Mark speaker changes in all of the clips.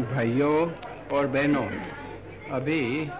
Speaker 1: भाइयों और बहनों, अभी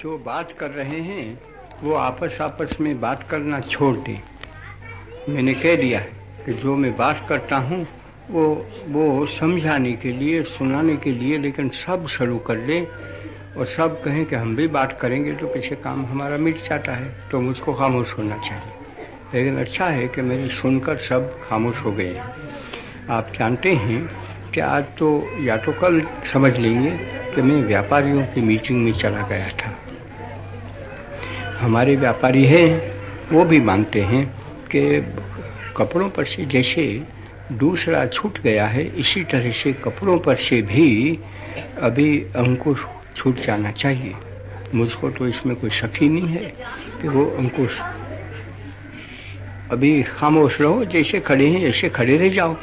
Speaker 1: जो बात कर रहे हैं, वो आपस आपस में बात करना छोड़ दें। मैंने कह दिया कि जो मैं बात करता हूँ, वो वो समझाने के लिए, सुनाने के लिए, लेकिन सब शुरू कर लें और सब कहें कि हम भी बात करेंगे तो पीछे काम हमारा मिट जाता है तो मुझको खामोश होना चाहिए। लेकिन अच्छा है कि मेरी सुनकर सब खामोश हो गए आप जानते हैं कि आज तो या तो कल समझ लेंगे कि मैं व्यापारियों की मीटिंग में चला गया था। हमारे व्यापारी हैं, वो भी मानते हैं कि कपड़ों पर से जैसे दूसरा छूट गया है, इसी तरह से कपड़ों पर से भी अभी अंकुश छूट जाना चाहिए। मुझको तो इसमें कोई शक नहीं है कि वो अंकुश अभी खामोश रहो, जैसे खड़े हैं, ऐसे खड़े रह जाओ।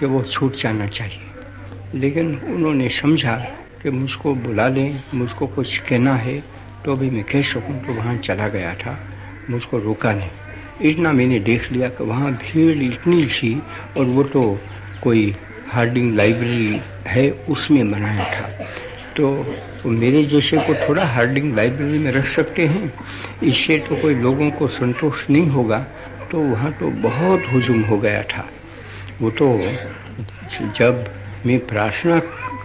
Speaker 1: कि वो छूट जाना चाहिए। लेकिन उन्होंने समझा कि मुझको बुला लें, मुझको कुछ कहना है तो भी मैं कह सकूँ तो वहाँ चला गया था, मुझको रोका नहीं। इतना मैंने देख लिया कि वहाँ भीड़ इतनी थी और वो तो कोई हार्डिंग लाइब्रेरी है, उसमें बनाया था। तो मेरे जैसे को थोड़ा हार्डिंग लाइब्रेरी में रख सकते हैं, इससे तो कोई लोगों को संतोष नहीं होगा। तो वहाँ तो बहुत हुजूम हो गया था। वो तो जब मैं प्रार्थना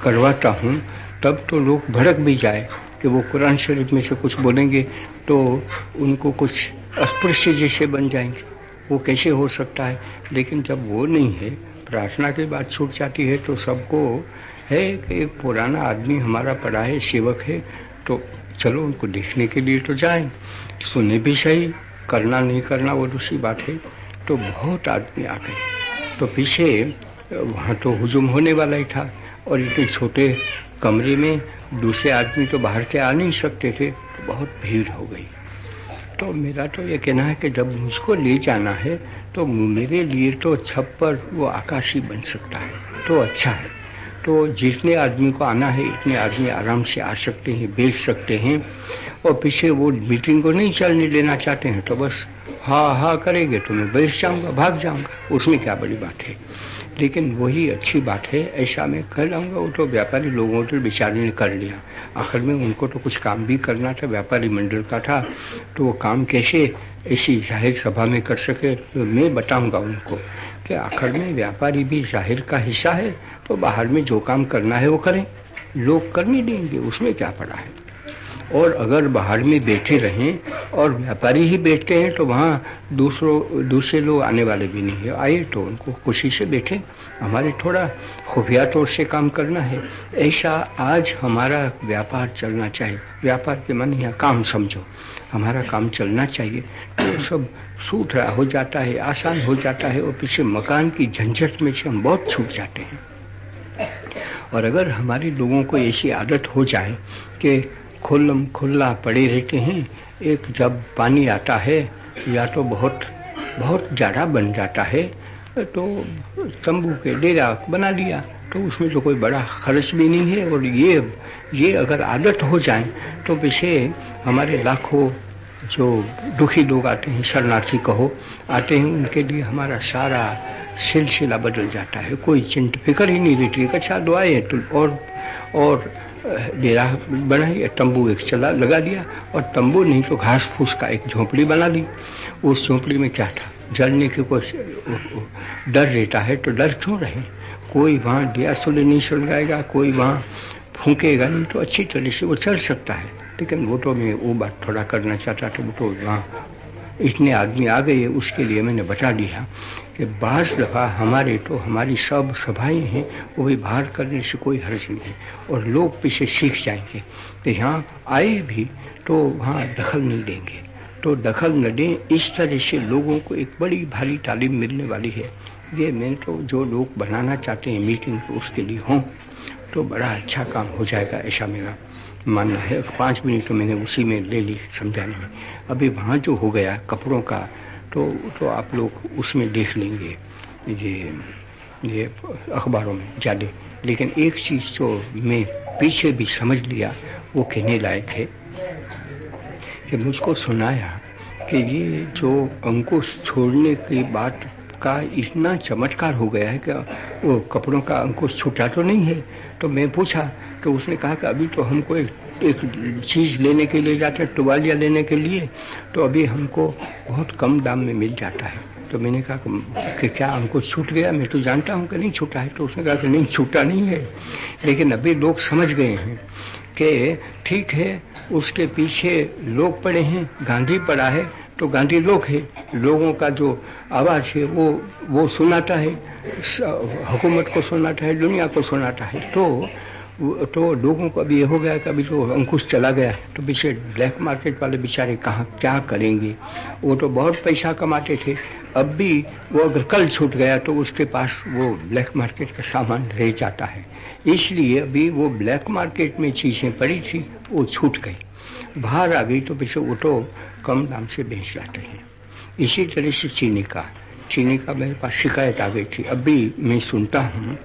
Speaker 1: करवाता हूँ, तब तो लोग भड़क भी जाए कि वो कुरान शरीफ में से कुछ बोलेंगे तो उनको कुछ अस्पृश्य जैसे बन जाएँगे। वो कैसे हो सकता है? लेकिन जब वो नहीं है, प्रार्थना की बात छूट जाती है तो सबको है कि एक पुराना आदमी हमारा पड़ा है, सेवक है तो चलो उनको देखने के लिए तो जाए। सुने भी सही, करना नहीं करना वो दूसरी बात है। तो बहुत आदमी आ गए तो पीछे, वहाँ तो हुजूम होने वाला ही था। और इतने छोटे कमरे में दूसरे आदमी तो बाहर के आ नहीं सकते थे तो बहुत भीड़ हो गई। तो मेरा तो ये कहना है कि जब मुझको ले जाना है तो मेरे लिए तो छप्पर वो आकाश बन सकता है तो अच्छा है। तो जितने आदमी को आना है, इतने आदमी आराम से आ सकते हैं बेच सकते हैं। और पीछे वो मीटिंग को नहीं चलने देना चाहते हैं तो बस हाँ हाँ करेंगे तो मैं बैठ जाऊँगा, भाग जाऊँगा। उसमें क्या बड़ी बात है? लेकिन वही अच्छी बात है, ऐसा मैं कर लाऊँगा, वो तो व्यापारी लोगों तो बेचारे ने कर लिया। आखिर में उनको तो कुछ काम भी करना था, व्यापारी मंडल का था तो वो काम कैसे ऐसी ज़ाहिर सभा में कर सके तो मैं बताऊँगा उनको कि आखिर में व्यापारी भी ज़ाहिर का हिस्सा है तो बाहर में जो काम करना है वो करें। लोग करने देंगे, उसमें क्या पड़ा है? और अगर बाहर में बैठे रहें और व्यापारी ही बैठते हैं तो वहाँ दूसरों, दूसरे लोग आने वाले भी नहीं है। आए तो उनको खुशी से बैठे। हमारे थोड़ा खुफिया तौर से काम करना है। ऐसा आज हमारा व्यापार चलना चाहिए। व्यापार के मन यहाँ काम समझो। हमारा काम चलना चाहिए। तो सब सूट रहा हो जाता है, आसान हो जाता है और पीछे मकान की झंझट में से हम बहुत छूट जाते हैं। और अगर हमारे लोगों को ऐसी आदत हो जाए कि खुल्लम खुल्ला पड़े रहते हैं। एक जब पानी आता है, या तो बहुत बहुत ज़्यादा बन जाता है तो तंबू के डेरा बना लिया तो उसमें तो कोई बड़ा खर्च भी नहीं है, और ये ये अगर आदत हो जाए तो पीछे हमारे लाखों जो दुखी लोग आते हैं, शरणार्थी कहो, आते हैं, उनके लिए हमारा सारा सिलसिला बदल जाता है। कोई चिंत फ़िक्र ही नहीं रहती अच्छा दुआएँ तो और और डेरा बनाई, तंबू एक चला, लगा दिया, और तंबू नहीं तो घास फूस का एक झोंपड़ी बना ली उस झोंपड़ी में क्या था? जलने के कुछ डर रहता है तो डर क्यों रहे? कोई वहाँ दिया सुले नहीं सुलगाएगा, कोई वहाँ फूकेगा नहीं तो अच्छी तरह से वो चल सकता है। लेकिन वो तो मैं वो बात थोड़ा करना चाहता था, वो तो वहाँ इतने आदमी आ गए, उसके लिए मैंने बता दिया कि बाज़ दफ़ा हमारे तो हमारी सब सभाएँ हैं, वो भी बाहर करने से कोई हर्ज नहीं। है और लोग पीछे सीख जाएँगे कि यहाँ आए भी तो वहाँ दखल नहीं देंगे। तो दखल न दें, इस तरह से लोगों को एक बड़ी भारी तालीम मिलने वाली है। ये मैंने तो जो लोग बनाना चाहते हैं, मीटिंग तो उसके लिए हों। तो बड़ा अच्छा काम हो जाएगा, ऐसा मेरा मानना है। पाँच मिनट तो मैंने उसी में ले ली समझाने में अभी वहाँ जो हो गया कपड़ों का तो तो आप लोग उसमें देख लेंगे। ये ये अखबारों में ज़्यादा लेकिन एक चीज़ तो मैं पीछे भी समझ लिया, वो कहने लायक है कि मुझको सुनाया कि ये जो अंकुश छोड़ने की बात का इतना चमत्कार हो गया है कि वो कपड़ों का अंकुश छूटा तो नहीं है तो मैं पूछा कि उसने कहा कि अभी तो हमको एक एक चीज़ लेने के लिए जाते हैं, टुवालिया लेने के लिए तो अभी हमको बहुत कम दाम में मिल जाता है। तो मैंने कहा कि क्या हमको छूट गया? मैं तो जानता हूँ कि नहीं छूटा है। तो उसने कहा कि नहीं, छूटा नहीं है। लेकिन अभी लोग समझ गए हैं कि ठीक है, उसके पीछे लोग पड़े हैं, गांधी पड़ा है तो गांधी लोग है। लोगों का जो आवाज़ है, वो वो सुनाता है। हुकूमत को सुनाता है, दुनिया को सुनाता है। तो तो लोगों को अभी ये हो गया कि अभी तो अंकुश चला गया तो पीछे ब्लैक मार्केट वाले बेचारे कहाँ, क्या करेंगे? वो तो बहुत पैसा कमाते थे। अब भी वो अगर कल छूट गया तो उसके पास वो ब्लैक मार्केट का सामान रह जाता है। इसलिए अभी वो ब्लैक मार्केट में चीज़ें पड़ी थी, वो छूट गई। बाहर आ गई तो पीछे वो तो कम दाम से बेच जाते हैं। इसी तरह से चीनी का चीनी का मेरे पास शिकायत आ गई थी। अभी मैं सुनता हूँ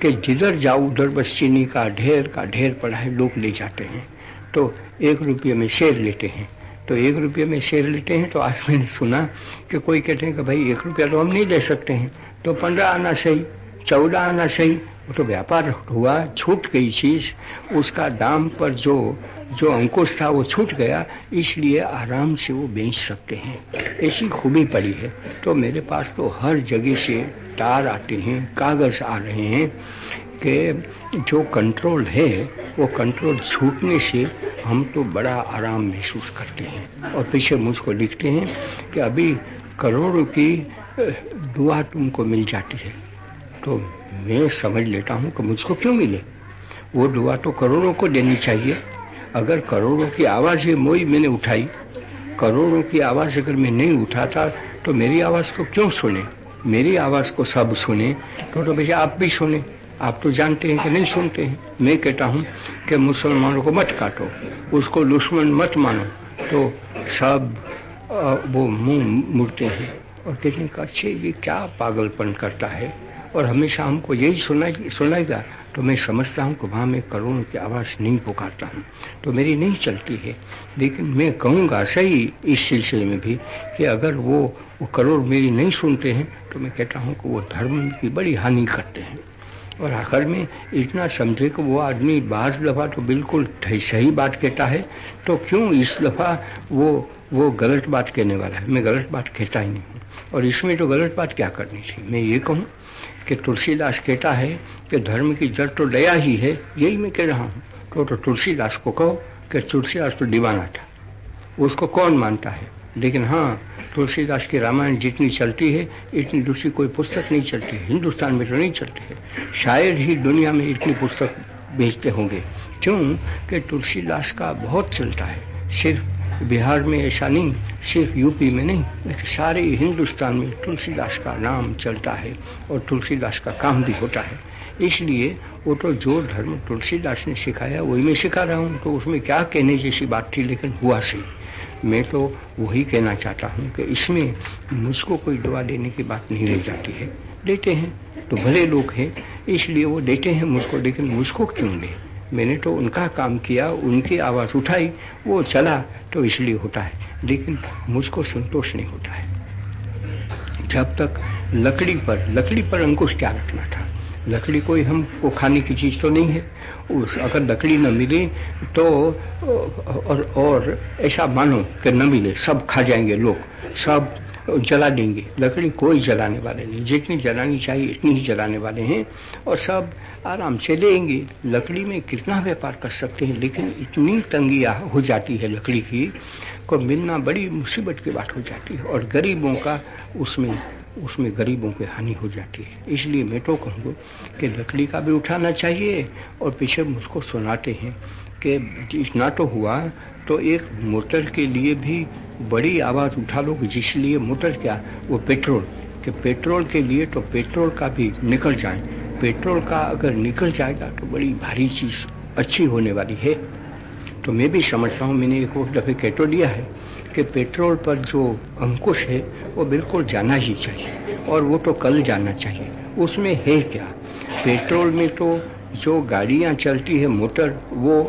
Speaker 1: कि जिधर जाओ, उधर बस चीनी का ढेर का ढेर पड़ा है, लोग ले जाते हैं। तो एक रुपये में शेर लेते हैं। तो एक रुपये में शेर लेते हैं तो आज मैंने सुना कि कोई कहते हैं कि भाई, एक रुपया तो हम नहीं ले सकते हैं। तो पंद्रह आना सही, चौदह आना सही, वो तो व्यापार हुआ, छूट गई चीज़। उसका दाम पर जो जो अंकुश था वो छूट गया, इसलिए आराम से वो बेच सकते हैं। ऐसी खूबी पड़ी है। तो मेरे पास तो हर जगह से तार आते हैं, कागज़ आ रहे हैं कि जो कंट्रोल है, वो कंट्रोल छूटने से हम तो बड़ा आराम महसूस करते हैं। और पीछे मुझको लिखते हैं कि अभी करोड़ों की दुआ तुमको मिल जाती है। तो मैं समझ लेता हूँ कि मुझको क्यों मिले? वो दुआ तो करोड़ों को देनी चाहिए। अगर करोड़ों की आवाज़ ये मोई मैंने उठाई, करोड़ों की आवाज़ अगर मैं नहीं उठाता तो मेरी आवाज़ को क्यों सुने? मेरी आवाज़ को सब सुने तो तो भैया आप भी सुने। आप तो जानते हैं कि नहीं सुनते हैं। मैं कहता हूँ कि मुसलमानों को मत काटो, उसको दुश्मन मत मानो। तो सब वो मुँह मुड़ते हैं और कहते हैं अच्छे, ये क्या पागलपन करता है? और हमेशा हमको यही सुनाई, सुनाएगा। तो मैं समझता हूँ कि वहाँ मैं करोड़ों की आवाज़ नहीं पुकारता हूँ। तो मेरी नहीं चलती है। लेकिन मैं कहूँगा सही इस सिलसिले में भी कि अगर वो वो करोड़ मेरी नहीं सुनते हैं तो मैं कहता हूँ कि वो धर्म की बड़ी हानि करते हैं। और आखिर में इतना समझे कि वो आदमी बाज दफ़ा तो बिल्कुल सही बात कहता है तो क्यों इस दफ़ा वो वो गलत बात कहने वाला है? मैं गलत बात कहता ही नहीं हूँ। और इसमें तो गलत बात क्या करनी थी? मैं ये कहूँ कि तुलसीदास कहता है कि धर्म की जड़ तो दया ही है यही मैं कह रहा हूँ। तो, तो तुलसीदास को कहो कि तुलसीदास तो दीवाना था। उसको कौन मानता है? लेकिन हाँ तुलसीदास की रामायण जितनी चलती है इतनी दूसरी कोई पुस्तक नहीं चलती है। हिंदुस्तान में तो नहीं चलती है। शायद ही दुनिया में इतनी पुस्तक भेजते होंगे। क्यों? कि तुलसीदास का बहुत चलता है। सिर्फ़ बिहार में ऐसा नहीं, सिर्फ़ यूपी में नहीं सारे हिंदुस्तान में तुलसीदास का नाम चलता है और तुलसीदास का काम भी होता है। इसलिए वो तो जो धर्म तुलसीदास ने सिखाया, वही मैं सिखा रहा हूँ। तो उसमें क्या कहने जैसी बात थी, लेकिन हुआ सही। मैं तो वही कहना चाहता हूँ कि इसमें मुझको कोई दुआ देने की बात नहीं रह जाती है। देते हैं तो भले लोग हैं, इसलिए वो देते हैं मुझको, लेकिन मुझको क्यों दे? मैंने तो उनका काम किया, उनकी आवाज़ उठाई, वो चला तो इसलिए होता है। लेकिन मुझको संतोष नहीं होता है। जब तक लकड़ी पर लकड़ी पर अंकुश क्या रखना था? लकड़ी कोई हमको खाने की चीज़ तो नहीं है। उस, अगर लकड़ी न मिले तो और और ऐसा मानो कि न मिले, सब खा जाएँगे लोग। सब जला देंगे। लकड़ी कोई जलाने वाले नहीं। जितनी जलानी चाहिए, इतनी ही जलाने वाले हैं और सब आराम से लेंगे। लकड़ी में कितना व्यापार कर सकते हैं, लेकिन इतनी तंगी हो जाती है लकड़ी की को मिलना बड़ी मुसीबत की बात हो जाती है और गरीबों का उसमें उसमें गरीबों की हानि हो जाती है। इसलिए मैं तो कहूँगा कि लकड़ी का भी उठाना चाहिए और पीछे मुझको सुनाते हैं कि इतना तो हुआ तो एक मोटर के लिए भी बड़ी आवाज़ उठा लो जिसलिए मोटर क्या, वो पेट्रोल। कि पेट्रोल के लिए तो पेट्रोल का भी निकल जाए। पेट्रोल का अगर निकल जाएगा तो बड़ी भारी चीज़ अच्छी होने वाली है। तो मैं भी समझता हूँ, मैंने एक और दफ़े कहतो दिया है कि पेट्रोल पर जो अंकुश है, वो बिल्कुल जाना ही चाहिए और वो तो कल जाना चाहिए। उसमें है क्या? पेट्रोल में तो जो गाड़ियाँ चलती है, मोटर, वो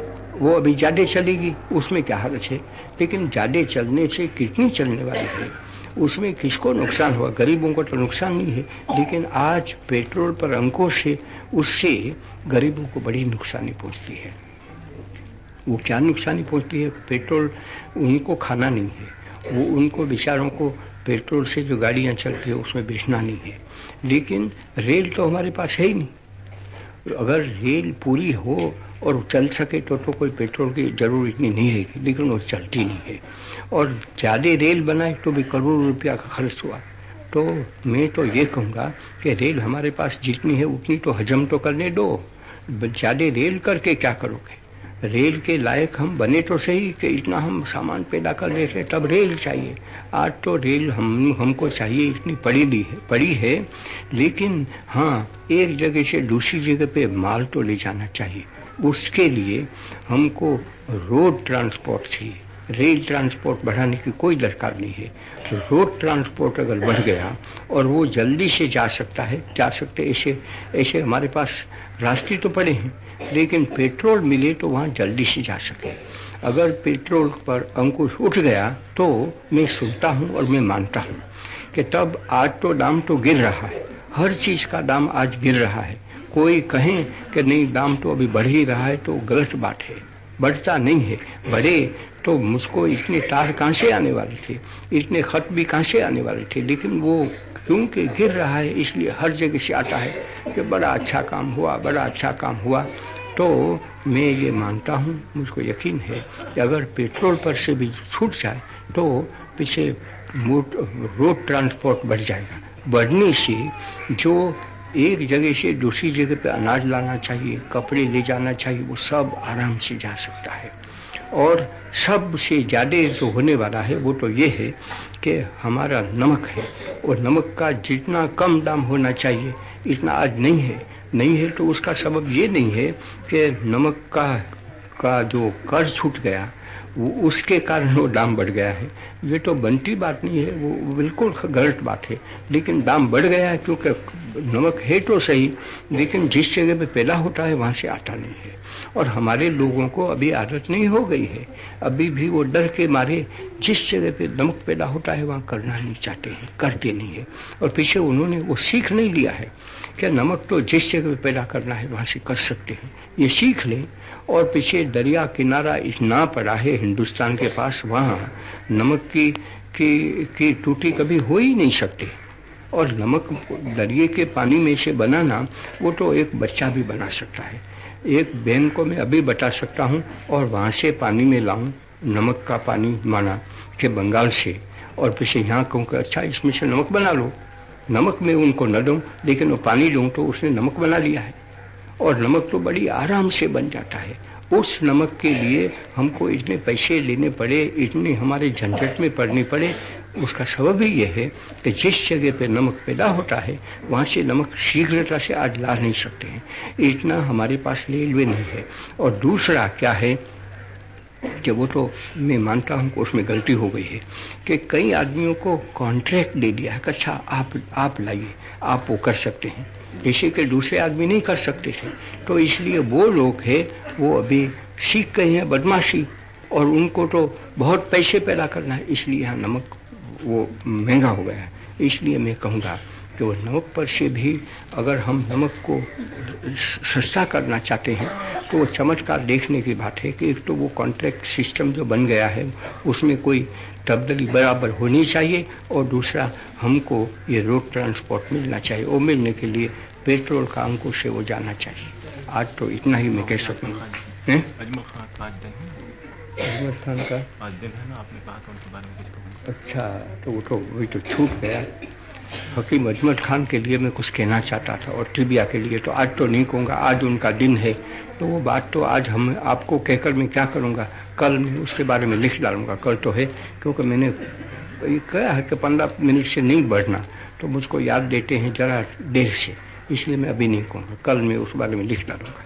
Speaker 1: वो अभी ज़्यादा चलेगी, उसमें क्या हर्ज है? लेकिन ज़्यादा चलने से कितनी चलने वाली है? उसमें किसको नुकसान हुआ? गरीबों को तो नुकसान नहीं है। लेकिन आज पेट्रोल पर अंकुश से, उससे गरीबों को बड़ी नुकसानी पहुँचती है। वो क्या नुकसानी पहुँचती है? पेट्रोल उनको खाना नहीं है। वो उनको बेचारों को पेट्रोल से जो गाड़ियाँ चलती है, उसमें बेचना नहीं है। लेकिन रेल तो हमारे पास है ही नहीं। अगर रेल पूरी हो और चल सके तो तो कोई पेट्रोल की ज़रूरत इतनी नहीं रहेगी लेकिन वो चलती नहीं है। और ज़्यादा रेल बनाए तो भी करोड़ों रुपया का खर्च हुआ। तो मैं तो ये कहूँगा कि रेल हमारे पास जितनी है, उतनी तो हजम तो करने दो। ज़्यादा रेल करके क्या करोगे? रेल के लायक हम बने तो सही कि इतना हम सामान पैदा कर लेते तब रेल चाहिए। आज तो रेल हम, हमको चाहिए, इतनी पड़ी ली है, पड़ी है। लेकिन हाँ एक जगह से दूसरी जगह पे माल तो ले जाना चाहिए। उसके लिए हमको रोड ट्रांसपोर्ट चाहिए। रेल ट्रांसपोर्ट बढ़ाने की कोई दरकार नहीं है। तो रोड ट्रांसपोर्ट अगर बढ़ गया और वो जल्दी से जा सकता है, जा सकते ऐसे ऐसे हमारे पास रास्ते तो पड़े हैं, लेकिन पेट्रोल मिले तो वहाँ जल्दी से जा सके। अगर पेट्रोल पर अंकुश उठ गया तो मैं सुनता हूँ और मैं मानता हूँ कि तब आज तो दाम तो गिर रहा है। हर चीज़ का दाम आज गिर रहा है। कोई कहें कि नहीं, दाम तो अभी बढ़ ही रहा है तो गलत बात है। बढ़ता नहीं है। बढ़े तो मुझको इतने तार कहाँ से आने वाले थे? इतने खत भी कहाँ से आने वाले थे? लेकिन वो क्योंकि गिर रहा है, इसलिए हर जगह से आता है कि बड़ा अच्छा काम हुआ, बड़ा अच्छा काम हुआ। तो मैं ये मानता हूँ, मुझको यकीन है कि अगर पेट्रोल पर से भी छूट जाए तो पीछे रोड ट्रांसपोर्ट बढ़ जाएगा। बढ़ने से जो एक जगह से दूसरी जगह पे अनाज लाना चाहिए, कपड़े ले जाना चाहिए, वो सब आराम से जा सकता है। और सबसे ज़्यादा जो होने वाला है, वो तो ये है कि हमारा नमक है। और नमक का जितना कम दाम होना चाहिए, इतना आज नहीं है। नहीं है तो उसका सबब ये नहीं है कि नमक का का जो कर छूट गया वो उसके कारण वो दाम बढ़ गया है। ये तो बनती बात नहीं है, वो बिल्कुल गलत बात है। लेकिन दाम बढ़ गया है क्योंकि नमक है तो सही, लेकिन जिस जगह पे पैदा होता है, वहाँ से आता नहीं है। और हमारे लोगों को अभी आदत नहीं हो गई है। अभी भी वो डर के मारे जिस जगह पे नमक पैदा होता है, वहाँ करना नहीं चाहते हैं, करते नहीं है। और पीछे उन्होंने वो सीख नहीं लिया है क्या नमक तो जिस जगह पे पैदा करना है, वहाँ से कर सकते हैं। ये सीख लें और पीछे दरिया किनारा इतना पड़ा है हिंदुस्तान के पास, वहाँ नमक की की की टूटी कभी हो ही नहीं सकती। और नमक दरिए के पानी में से बनाना, वो तो एक बच्चा भी बना सकता है। एक बहन को मैं अभी बता सकता हूँ और वहाँ से पानी में लाऊं, नमक का पानी माना कि बंगाल से। और पीछे यहाँ कहूँ कि अच्छा इसमें से नमक बना लो। नमक में उनको न दूँ, लेकिन वो पानी दूँ तो उसने नमक बना लिया है। और नमक तो बड़ी आराम से बन जाता है। उस नमक के लिए हमको इतने पैसे लेने पड़े, इतने हमारे झंझट में पड़ने पड़े। उसका सबब ही यह है कि जिस जगह पे नमक पैदा होता है, वहाँ से नमक शीघ्रता से आज ला नहीं सकते हैं। इतना हमारे पास रेलवे नहीं है। और दूसरा क्या है कि वो तो मैं मानता हूँ उसमें गलती हो गई है कि कई आदमियों को कॉन्ट्रैक्ट दे दिया है अच्छा आप आप लाइए, आप वो कर सकते हैं। जैसे के दूसरे आदमी नहीं कर सकते थे। तो इसलिए वो लोग है, वो अभी सीख गए हैं, बदमाशी, और उनको तो बहुत पैसे पैदा करना है। इसलिए यहाँ नमक वो महँगा हो गया है। इसलिए मैं कहूँगा कि वो नमक पर से भी अगर हम नमक को सस्ता करना चाहते हैं तो वो चमत्कार देखने की बात है कि एक तो वो कॉन्ट्रैक्ट सिस्टम जो बन गया है उसमें कोई तब्दीली बराबर होनी चाहिए और दूसरा हमको ये रोड ट्रांसपोर्ट मिलना चाहिए। वो मिलने के लिए पेट्रोल का अंकुश से वो जाना चाहिए। आज तो इतना ही मैं कह सकूँगा अजमत खान का अच्छा तो वो तो वही तो छूट गया। हकीम अजमत खान के लिए मैं कुछ कहना चाहता था और ट्रिबिया के लिए तो आज तो नहीं कहूँगा, आज उनका दिन है। तो वो बात तो आज हम आपको कहकर मैं क्या करूँगा? कल मैं उसके बारे में लिख डालूँगा, कल तो है, क्योंकि मैंने कहा है कि पंद्रह मिनट से नहीं बढ़ना तो मुझको याद देते हैं ज़रा देर से, इसलिए मैं अभी नहीं कहूँगा, कल मैं उस बारे में लिख डालूँगा।